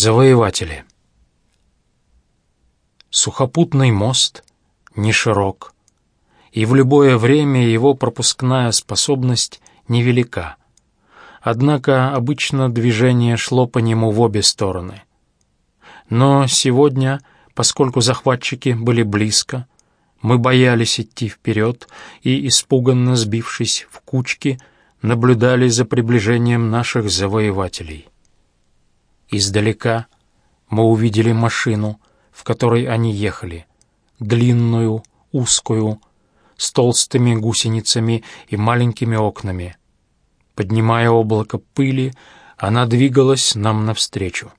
Завоеватели. Сухопутный мост не широк, и в любое время его пропускная способность невелика. Однако обычно движение шло по нему в обе стороны. Но сегодня, поскольку захватчики были близко, мы боялись идти вперед и, испуганно сбившись в кучки, наблюдали за приближением наших завоевателей. Издалека мы увидели машину, в которой они ехали, длинную, узкую, с толстыми гусеницами и маленькими окнами. Поднимая облако пыли, она двигалась нам навстречу.